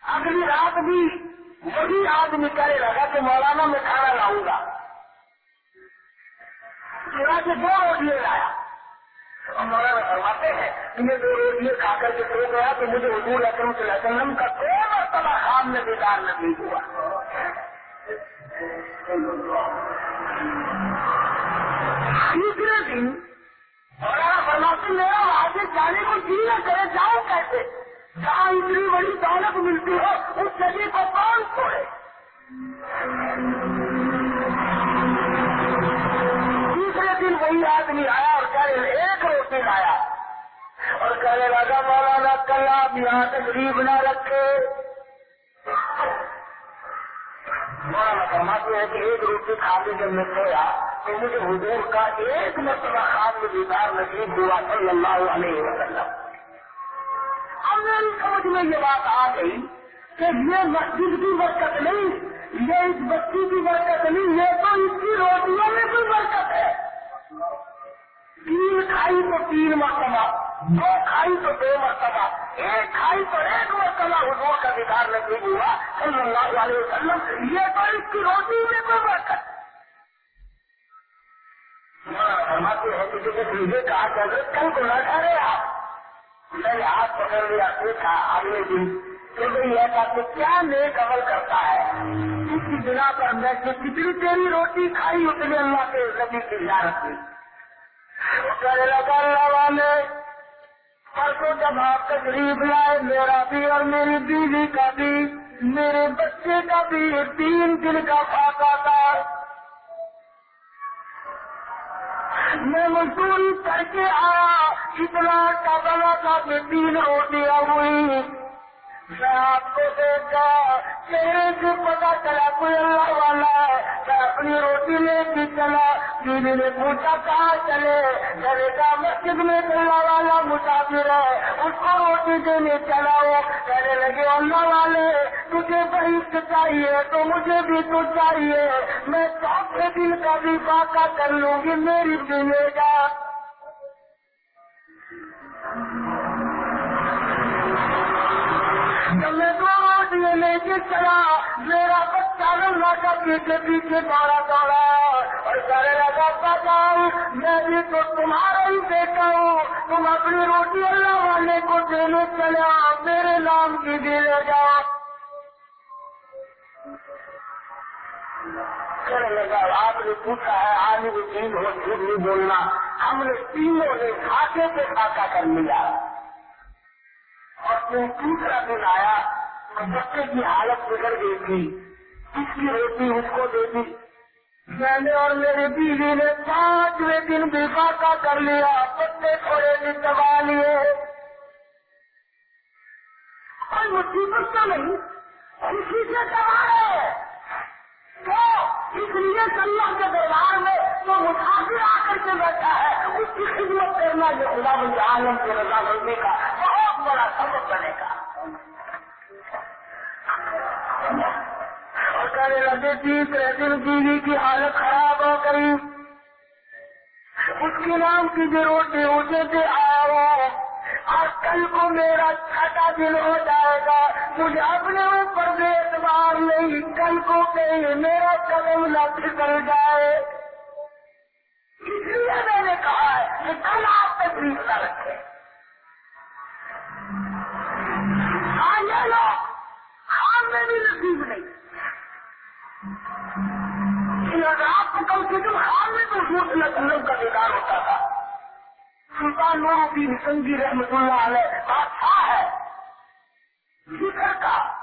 اگلی رات بھی وہی آدمی کرے لگا کہ مولانا میں کھانا لاؤں گا۔ چورا دو روٹیاں لایا۔ مولانا فرماتے ہیں کہ میں دو روٹیاں کھا کر کے سو گیا تو مجھے حضور اکرم صلی اللہ علیہ وسلم کا کوئی مرتبہ خام میں بیدار نہیں ہوا؟ تیسرے دن مولانا فرماتے میرا آگے جانے کو جی نہ کرے، جاؤ کیسے؟ جہاں اتنی بڑی دولت ملتی ہو اس جگہ کو کون چھوڑے تیسرے دن وہی آدمی آیا اور کہنے ایک روٹی لایا۔ اور کہنے لگا، مولانا کل آپ یہاں تقریب نہ رکھے۔ مولانا فرماتے ہیں کہ ایک روٹی کھا کے جب میں سویا تو مجھے حضور کا ایک مرتبہ خاص دیدار نصیب ہوا صلی اللہ علیہ وسلم۔ اب میری سمجھ میں یہ بات آ گئی کہ یہ مسجد کی برکت نہیں، یہ اس بچی کی برکت نہیں، یہ تو اس کی روٹیوں میں بھی برکت ہے۔ تین کھائی تو تین مرتبہ، دو کھائی تو دو مرتبہ، ایک کھائی تو ایک مرتبہ حضور کا دیدار نہیں جی ہوا صلی اللہ علیہ وسلم، یہ تو اس کی روٹی میں کوئی برکت۔ فرماتے ہیں کہ مجھے کہا کہ کل کو نہ ٹھہرے آپ میں نے ہاتھ پکڑ لیا، دیکھا اگلے دن کہ بھائی ایسا کیا نیک عمل کرتا ہے۔ اس کی بنا پر میں جو کتنی تیری روٹی کھائی اتنے اللہ کے نبی کی زیارت کی۔ کہنے لگا اللہ والے پرسوں جب آپ تقریب لائے، میرا بھی اور میری بیوی کا بھی، میرے بچے کا بھی، تین دن کا فاقا تھا۔ میں مزدوری کر کے آیا، اتنا کا بنا تھا کہ تین روٹیاں ہوئی میں آپ کو دیکھا چہرے سے پتا چلا، کوئی اللہ والا ہے۔ میں اپنی روٹی لے کے چلا، بیوی نے پوچھا، کہاں چلے؟ میں نے کہا، مسجد میں اللہ والا مسافر ہے۔ اس کو روٹی دینے چلا ہو کہنے لگے، اللہ والے، تجھے بہت چاہیے، تو مجھے بھی تو چاہیے۔ میں چوتھے دن کا بھی فاقہ کر لوں گی، میری بھی لے جا جب میں دو روٹیاں لے کے چلا میرا بچہ لگا کا پیچھے پیچھے دوڑا دوڑا اور کہنے لگا بتاؤ میں بھی تو تمہارا ہی بیٹا ہوں تم اپنی روٹی اللہ والے کو دینے چلے آؤ میرے نام کی بھی لے جاؤ لگا آپ نے پوچھا ہے آج بھی تین ہو جھوٹ نہیں بولنا ہم نے تینوں نے کھاتے پہ کھاتا کر لیا۔ اور تم تیسرا دن آیا تو بچے کی حالت بگڑ گئی تھی۔ اس کی روٹی اس کو دے دی۔ میں نے اور میری بیوی نے پانچویں دن بھی فاقہ کر لیا۔ بچے تھوڑے بھی دبا لیے۔ کوئی مصیبت تو نہیں، خوشی سے دبا رہے تو اس لیے اللہ کے دربار میں جو مسافر آ کر کے بیٹھا ہے۔ اس کی خدمت کرنا جو خدا بند عالم کے رضا بننے کا۔ بڑا سبب بنے گا۔ اور کہنے لگے جی، تیسرے دن بیوی کی حالت خراب ہو گئی۔ اس کے نام کی جو روٹی اسے سے آیا ہوا اور کل کو میرا چھٹا دن ہو جائے گا۔ مجھے اپنے اوپر بے اعتبار نہیں، کل کو کہیں میرا قدم نہ پھسل جائے۔ اس لیے میں نے کہا ہے کہ کل آپ تکلیف نہ رکھے۔ ہاں یہ لوگ خان میں بھی نصیب نہیں۔ آپ کو کل کے دن خان میں تو حضور صلی کا دیدار ہوتا تھا۔ سلطان نور الدین سنگی رحمت اللہ علیہ بادشاہ ہے۔ ذکر کا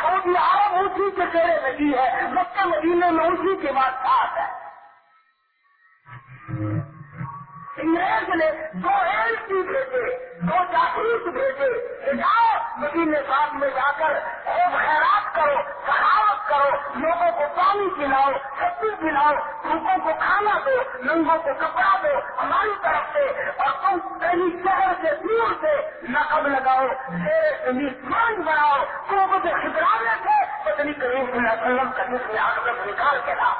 سعودی عرب اسی کے چہرے لگی ہے، مکہ مدینے میں اسی کے بعد ساتھ ہے۔ انگریز نے دو ایل سی بھیجے دو جاسوس بھیجے کہ جاؤ مدینے صاحب میں جا کر خوب خیرات کرو، سخاوت کرو، لوگوں کو پانی پلاؤ سبزی پلاؤ بھوکوں کو کھانا دو ننگوں کو کپڑا دو، ہماری طرف سے، اور تم کہیں شہر سے دور سے نقب لگاؤ مان بناؤ، تو وہ جو تھے پتنی کریم صلی اللہ علیہ وسلم کبھی سے آگ نکال کے لا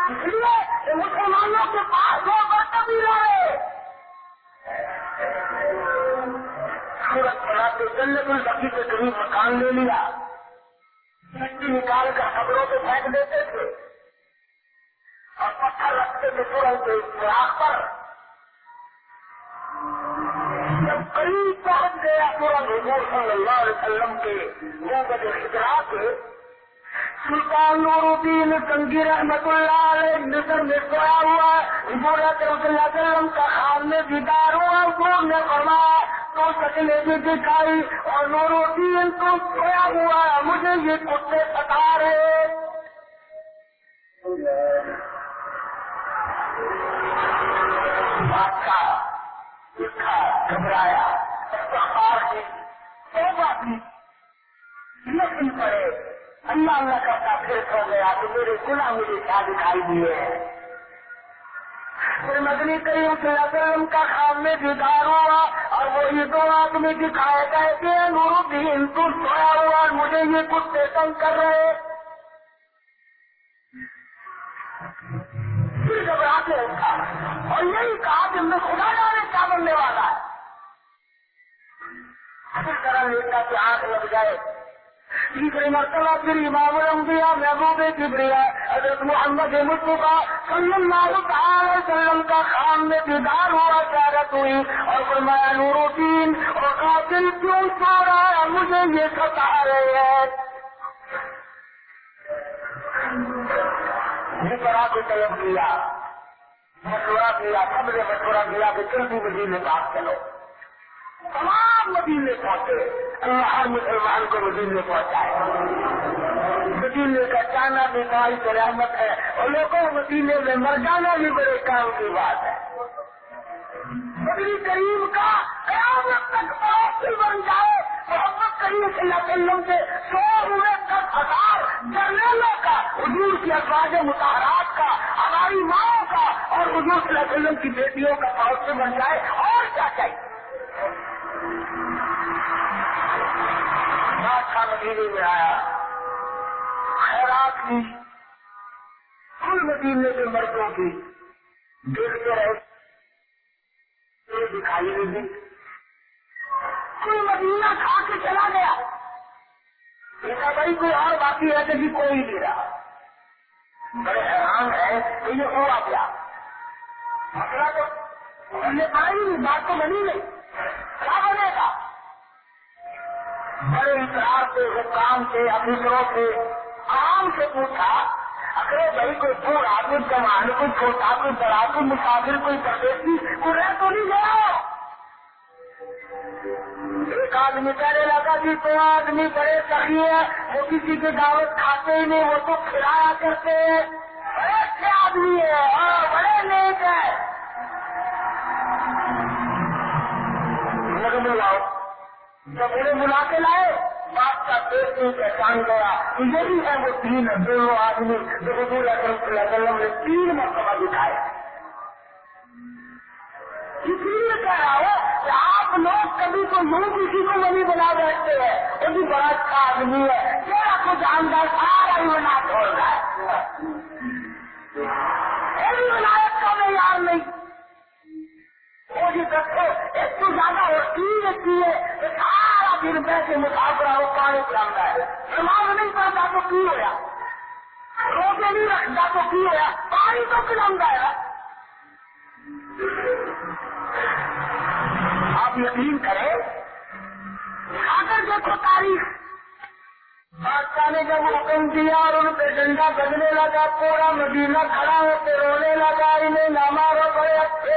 اس لیے کہ مسلمانوں کے پاس وہ برتن بھی رہے سورج سورت بناتے جنت البقی کے قریب مکان لے لیا۔ مٹی نکال کر خبروں پہ پھینک دیتے تھے۔ اور پتھر رکھتے تھے ترنت سوراخ پر۔ جب قریب پہنچ گیا پورا حضور صلی اللہ علیہ وسلم کے منہ کا جو خطرا کے سلطان نور الدین تنگی رحمت اللہ علیہ نظر میں سویا ہوا حضور اکرم صلی اللہ علیہ وسلم کا خان میں دیدار ہوا۔ حضور نے فرمایا، تو شکلیں بھی دکھائی اور نور الدین تو سویا ہوا مجھے یہ کتے ستا رہے گھبرایا، استغفار کی توبہ کی لیکن پڑے اللہ اللہ کرتا پھر سو گیا تو میرے گنا مجھے کیا دکھائی دیے ہیں۔ پھر مدنی کریم صلی اللہ علیہ وسلم کا خام میں دیدار ہوا اور وہی دو آدمی دکھائے گئے کہ نور الدین تو سویا ہوا اور مجھے یہ کتے تنگ کر رہے پھر گھبرا کے رکھا اور یہی کہا کہ میں خدا جانے کیا بننے والا ہے۔ پھر طرح لیتا کہ آنکھ لگ جائے تیسری مرتبہ پھر امام الانبیاء محبوب کبریا، حضرت محمد مصطفیٰ صلی اللہ تعالی وسلم کا خان میں دیدار ہوا چارت ہوئی اور فرمایا، نور الدین، اور قاتل کیوں سو رہا ہے؟ مجھے یہ ستا رہے ہیں مشورہ کو طلب کیا۔ مشورہ کیا سب نے مشورہ کیا کہ جلدی مدینے پاس چلو تمام مدینے پہنچے۔ اللہ ہر مسلمان کو مدینے پہنچائے۔ مدینے کا جانا بھی بھائی سلامت ہے، اور لوگوں کو مدینے میں مر جانا بھی بڑے کام کی بات ہے۔ مدنی کریم کا قیامت تک باقی بن جائے۔ محمد کریم صلی اللہ علیہ وسلم سے سو ہوئے دس ہزار جرنیلوں کا، حضور کی افواج متحرات کا، ہماری ماؤں کا، اور حضور صلی اللہ علیہ وسلم کی بیٹیوں کا فوج سے بن جائے۔ اور کیا چاہیے؟ بادشاہ مدینے میں آیا۔ خیرات کی۔ کل مدینے کے مردوں کی۔ دیکھتے رہے۔ دکھائی نہیں دی۔ کوئی مدینہ کھا کے چلا گیا۔ دیکھا بھائی، کوئی اور باقی ہے کہ کوئی نہیں رہا۔ بڑے حیران ہے کہ یہ ہوا کیا؟ مسئلہ تو ہم نے پڑھا ہی نہیں بات تو بنی نہیں۔ کیا بنے گا؟ بڑے اطلاع سے حکام سے افیسروں سے عام سے پوچھا، اگر بھائی کوئی بوڑھا کوئی جوان کوئی چھوٹا، کوئی بڑا، کوئی مسافر، کوئی پردیسی، کوئی رہ تو نہیں گیا۔ ایک آدمی کہنے لگا جی تو آدمی بڑے سخی ہے وہ کسی کی دعوت کھاتے ہی نہیں، وہ تو کھلایا کرتے ہیں۔ بڑے اچھے آدمی ہے اور ہاں، بڑے نیک ہے بلاؤ جب انہیں بلا کے لائے بات کا پیٹ نہیں پہچان گیا۔ تو یہ بھی ہے وہ تین دونوں آدمی جو حضور اکرم صلی اللہ علیہ وسلم نے تین مرتبہ دکھائے اس لیے کہہ رہا ہوں کہ آپ لوگ کبھی تو یوں کسی کو نہیں بنا بیٹھتے ہیں۔ وہ بھی بڑا اچھا آدمی ہے۔ میرا کو جاندار سارا ہی بنا چھوڑ رہا ہے۔ میری ولایت کا میں یار نہیں۔ وہ دیکھو ایک تو زیادہ ہوتی رہتی ہے کہ سارا دن بیٹھے مسافر ہو پانی پلانا ہے۔ نماز نہیں پڑھتا تو کی ہوا روزے نہیں رکھتا تو کی ہوا پانی تو پلانا ہے۔ آپ یقین کریں اگر دیکھو تاریخ۔ بادشاہ نے جب حکم دیا اور ان پہ ڈنڈا بجنے لگا، پورا مدینہ کھڑا ہو کے رونے لگا، انہیں نہ مارو، بڑے اچھے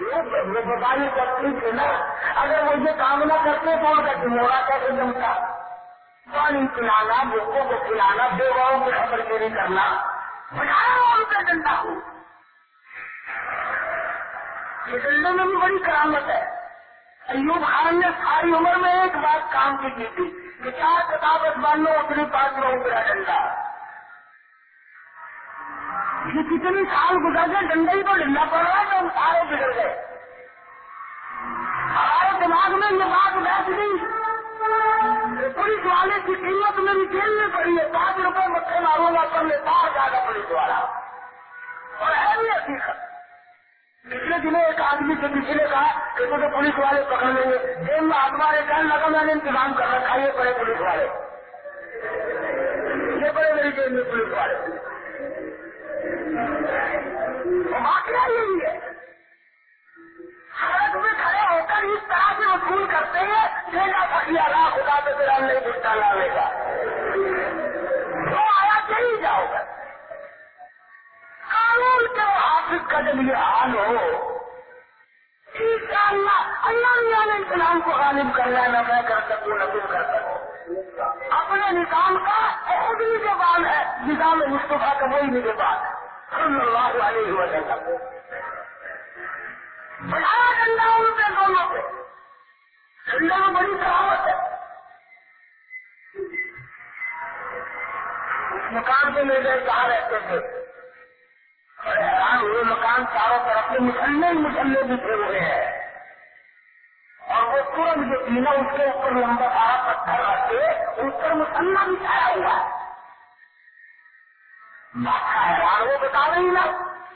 بتائی کرتی تھی نا اگر وہ یہ کام نہ کرتے تو ان کا جمورا کیسے جمتا پانی پلانا لوگوں کو کھلانا بیواؤں کی خبر گیری کرنا۔ بٹھایا ان پہ ڈنڈا ہوں یہ ڈنڈے میں بھی بڑی کرامت ہے۔ ایوب خان نے ساری عمر میں ایک بات کام کی کی تھی کہ کیا کتابت مانو اپنی بات میں میرا ڈنڈا یہ کتنے سال گزر گئے ڈنڈا ہی تو ڈنڈا پڑ رہا ہے تو ہم سارے بگڑ گئے۔ ہمارے دماغ میں یہ بات بیٹھ گئی۔ پولیس والے کی قیمت میری جیل میں پڑی ہے، پانچ روپے مکے ماروں گا پر میں باہر جاگا پولیس والا۔ اور ہے بھی حقیقت پچھلے دنوں ایک آدمی سے کسی نے کہا کہ مجھے پولیس والے پکڑ لیں گے۔ جیل میں آتما نے کہنے لگا میں نے انتظام کر رکھا یہ بڑے پولیس والے۔ یہ بڑے میری جیل میں پولیس والے۔ واقعہ یہی ہے سڑک میں کھڑے ہو کر اس طرح سے وصول کرتے ہیں دیکھا سکیا لا خدا پہ تیرا نہیں گھٹا لانے کا تو آیا چلی جاؤ۔ گا قانون کے حافظ کا جب یہ حال ہو اللہ اللہ نے یعنی انتظام کو غالب کرنا ہے، نہ میں کر سکوں، نہ تم کر سکو۔ اپنے نظام کا خود ہی کے بعد ہے، نظام مصطفیٰ کا وہی میرے بعد۔ صلی اللہ علیہ وسلم. بڑھایا ڈنڈا ان پہ دونوں پہ ڈنڈا میں بڑی کہاوت ہے. اس مکان پہ لے گئے کہاں رہتے تھے؟ حیران ہوئے، مکان چاروں طرف سے مسلے ہی مسلے بکھے ہوئے ہیں. اور وہ ترنت جو پینا اس کے اوپر لمبا سارا پتھر رکھ کے اس پر مسلح بچھایا ہوا ہے. حیران وہ بتا رہی نا،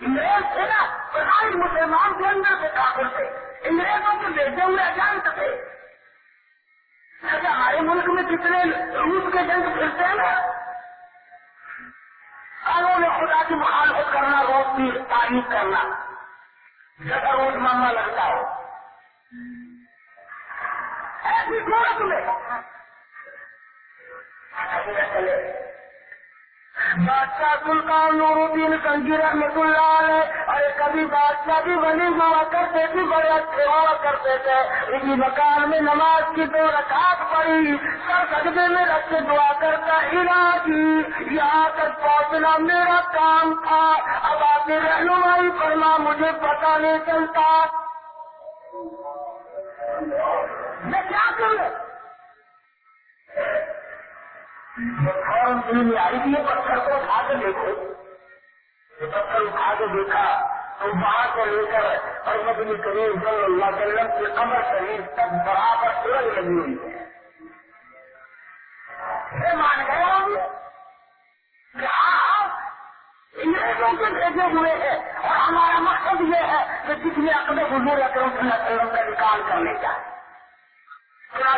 انگریز تھے نا پرائز مسلمان کے اندر سے کافر تھے۔ انگریزوں کے بیٹے ہوئے اجانت تھے ہمارے ملک میں کتنے روس کے جنگ پھرتے ہیں نا، انہوں نے خدا کی مخالفت کرنا روز کی تعریف کرنا۔ جیسا روز ماما لگتا ہو۔ ایسی صورت میں۔ چلے بادشاہ سلطان نور الدین کنجی رحمت اللہ علیہ اور کبھی بادشاہ بھی بنی ہوا کرتے تھے، بڑے اچھے ہوا کرتے تھے۔ اسی مکان میں نماز کی دو رکعت پڑی سر سجدے میں رکھ کے دعا کرتا علاجی یہاں تک پہنچنا میرا کام تھا۔ اب آپ نے رہنمائی کرنا مجھے پتا نہیں چلتا۔ میں کیا کروں فوراً دل میں آئی تھی پتھر کو اٹھا کے دیکھو۔ یہ پتھر اٹھا کے دیکھا تو وہاں سے لے کر اور مدنی کریم صلی اللہ علیہ وسلم کی قبر شریف تک برابر سورج لگی ہوئی ہے۔ یہ مان گئے ہم کہ ہاں انگریزوں کے بھیجے ہوئے ہیں اور ہمارا مقصد یہ ہے کہ جس اپنے حضور اکرم صلی اللہ علیہ وسلم کا نکال کرنے کا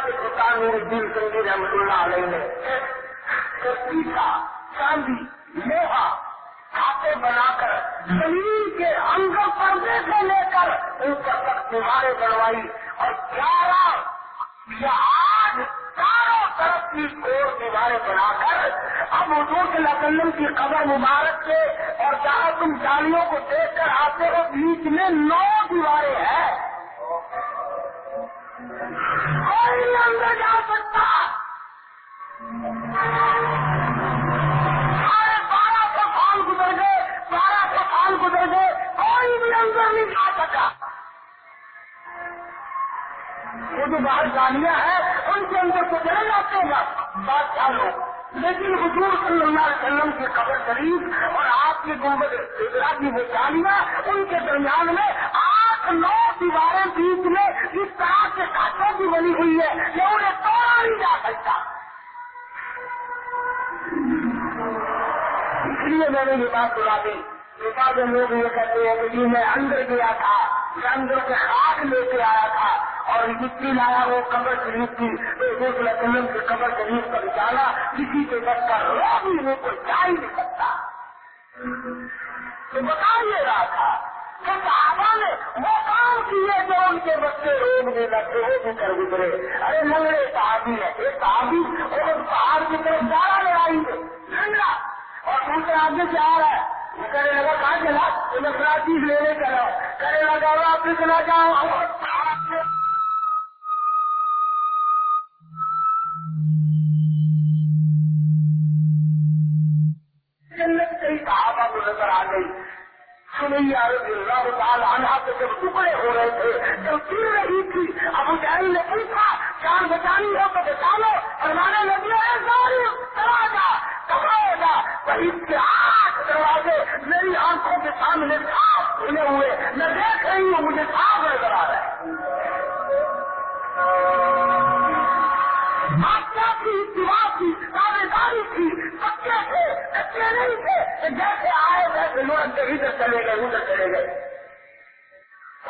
سلطان نور الدین سنگی رحمت اللہ علیہ نے پیسا چاندی، لوہا، کھاتے بنا کر، زمین کے اندر پردے سے لے کر اوپر تک تمہارے بنوائی اور گیارہ یا آج چاروں طرف کی اور دیواریں بنا کر اب حضور صلی اللہ علیہ وسلم کی قبر مبارک سے اور جہاں تم جالیوں کو دیکھ کر آتے ہو، بیچ میں نو دیواریں ہیں۔ کوئی نہیں اندر جا سکتا سارے بارہ سو سال گزر گئے بارہ سو سال گزر گئے کوئی بھی اندر نہیں جا سکا وہ جو باہر جانیاں ہیں، ان کے اندر تو چلے جاتے ہیں۔ بادشاہ لوگ لیکن حضور صلی اللہ علیہ وسلم کی قبر شریف اور آپ کی گنبد کی وہ جانیاں ان کے درمیان میں آٹھ، نو دیواریں بیچ میں اس طرح کے کانٹوں کی بنی ہوئی ہے کہ انہیں توڑا نہیں جا سکتا۔ اس لیے میں نے یہ بات سنا دی۔ بعد لوگ یہ کہتے ہیں کہ جی میں اندر گیا تھا، میں اندر سے خاک لے کے آیا تھا اور مٹی لایا، وہ قبر شریف کی دوسرے قلم کی قبر شریف پر جانا، کسی کے بس کا رو بھی وہ کوئی جا ہی نہیں سکتا۔ تو بتا یہ رہا تھا کہ صحابہ نے وہ کام کیے جو ان کے بچے روڈ میں لگے وہ بھی کر گزرے۔ ارے لنگڑے صحابی ہے ایک صحابی اور پہاڑ کی طرف جانا لڑائی ہے، لنگڑا۔ اور دوسرے آگے سے آ رہا ہے۔ کرے لگا کہاں چلا؟ تو میں بڑا چیز لینے چلا کرے لگا واپس نہ جاؤ۔ جنت کئی صحابہ کو نظر آ گئی۔ سنیا رضی اللہ تعالی عنہ کے جب ٹکڑے ہو رہے تھے، جب گر رہی تھی، ابو جہل نے پوچھا، جان بچانی ہو تو بچا لو۔ فرمانے لگے ساری چلا جا، کہاں وہی دروازے میری آنکھوں کے سامنے صاف کھلے ہوئے، میں دیکھ رہی ہوں، مجھے صاف نظر آ رہا ہے۔ آسیا کی دعوے داری تھی پکے تھے کچے نہیں تھے، کہ جیسے آئے، ویسے لوگ ادھر چلے گئے، ادھر چلے گئے۔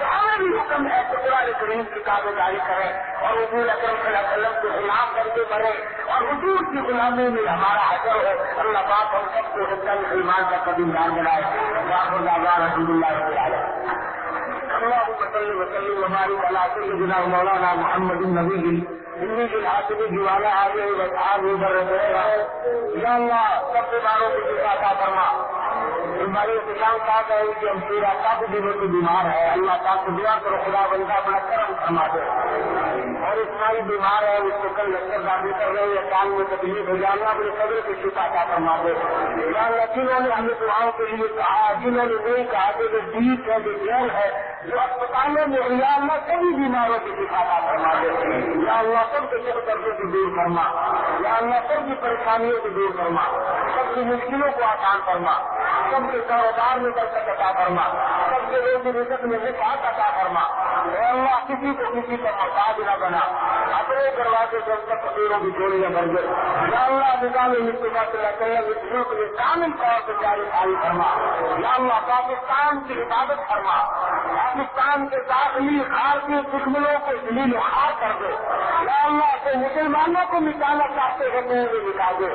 ہمیں بھی حکم ہے تو قرآن کریم کی دعوے داری کریں اور اردو اکرم صلی اللہ علیہ وسلم کو غلام کر کے بڑھے اور حضور کی غلامی میں ہمارا حضر ہو اللہ پاک ہم سب کو حسن مسلمان کا قدیم جان بنائے رحمد اللہ اللہ وسلم وسلم ہماری علاقے کے مولانا محمد النبی۔ ہندی کے حاصل دیوانا آگے آگ ابھر یا اللہ، سب بیماروں کو شفا فرما۔ ہمارے کسان صاحب ہے کہ ہم پورا کافی دنوں سے بیمار ہے اللہ پاک دعا کرو، خدا بندہ اپنا کرم فرما دے۔ اور اسماعی بیمار ہے، اس کو کل لشکر دادی کر رہے ہیں کان میں تکلیف ہو جانا اپنے قدر کی شفا کا فرما دے۔ یا جنہوں نے ہمیں دعاؤں کے لیے کہا، جنہوں نے نہیں کہا کہ جو بیس ہے، جو جیل ہے، جو اسپتالوں میں یا اللہ، سبھی بیماروں کی شفا کا فرما دے۔ یا اللہ، سب کے سب قرضوں کو دور فرما۔ یا اللہ، سب کی پریشانیوں کو دور فرما۔ سب کی مشکلوں کو آسان فرما۔ سب کے کاروبار میں برکت عطا فرما۔ سب کے روزی رزق میں نفاق عطا فرما۔ اے اللہ، کسی کو کسی کا محتاج نہ بنا۔ اپنے دروازے سے تک فقیروں کی جوڑیاں بن گئے یا اللہ، نظام مصطفیٰ صلی اللہ علیہ وسلم اس ملک کامل طور سے جاری خالی فرما۔ یا اللہ، پاکستان کی حفاظت فرما۔ پاکستان کے داخلی خارجی دشمنوں کو دلیل ہار کر دے۔ یا اللہ کو مسلمانوں کو نکالنا چاہتے ہوتے ہیں وہ نکال دے۔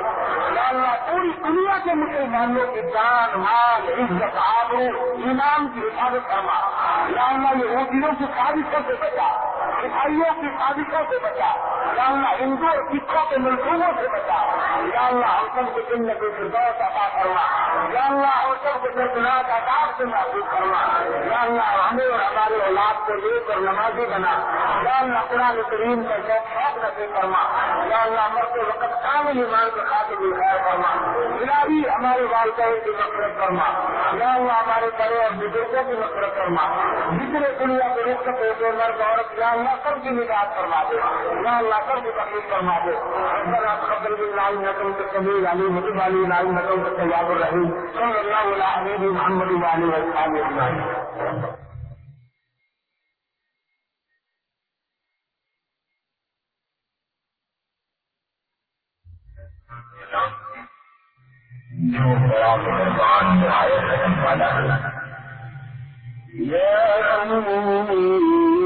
یا اللہ، پوری دنیا کے مسلمانوں کی جان، مال، عزت، آبرو، ایمان کی حفاظت فرما۔ یا اللہ یہ روٹیوں کی سازشوں سے بچا۔ عیسائیوں کی سازشوں سے بچا۔ یا اللہ ہندو اور سکھوں کے منصوبوں سے بچا۔ یا اللہ ہم سب کو دن کو فردوس عطا فرما۔ یا اللہ ہم سب کو دردناک عذاب سے محفوظ فرما۔ یا اللہ ہمیں اور ہمارے اولاد کو لے کر نمازی بنا۔ یا اللہ قرآن کریم کا شوق شوق نصیب فرما۔ یا اللہ مرتے وقت کامل ایمان کے خاطر بھی خیر فرما۔ الہی ہمارے والدین کی نفرت فرما۔ یا اللہ ہمارے بڑے اور بزرگوں کی نفرت فرما۔ جتنے دنیا کو رخ ہوتے مرد عورت، یا اللہ سب کی نجات فرما دے۔ یا اللہ سب کی تکلیف فرما دے۔ اکبر آپ قبل لائی نقل کے کبھی علی مطلب علی لائی نقل کے تیاب الرحیم۔ صلی اللہ علیہ حبیب محمد علی وسلم جو بڑا مہربان نہایت رحم والا یا والأمر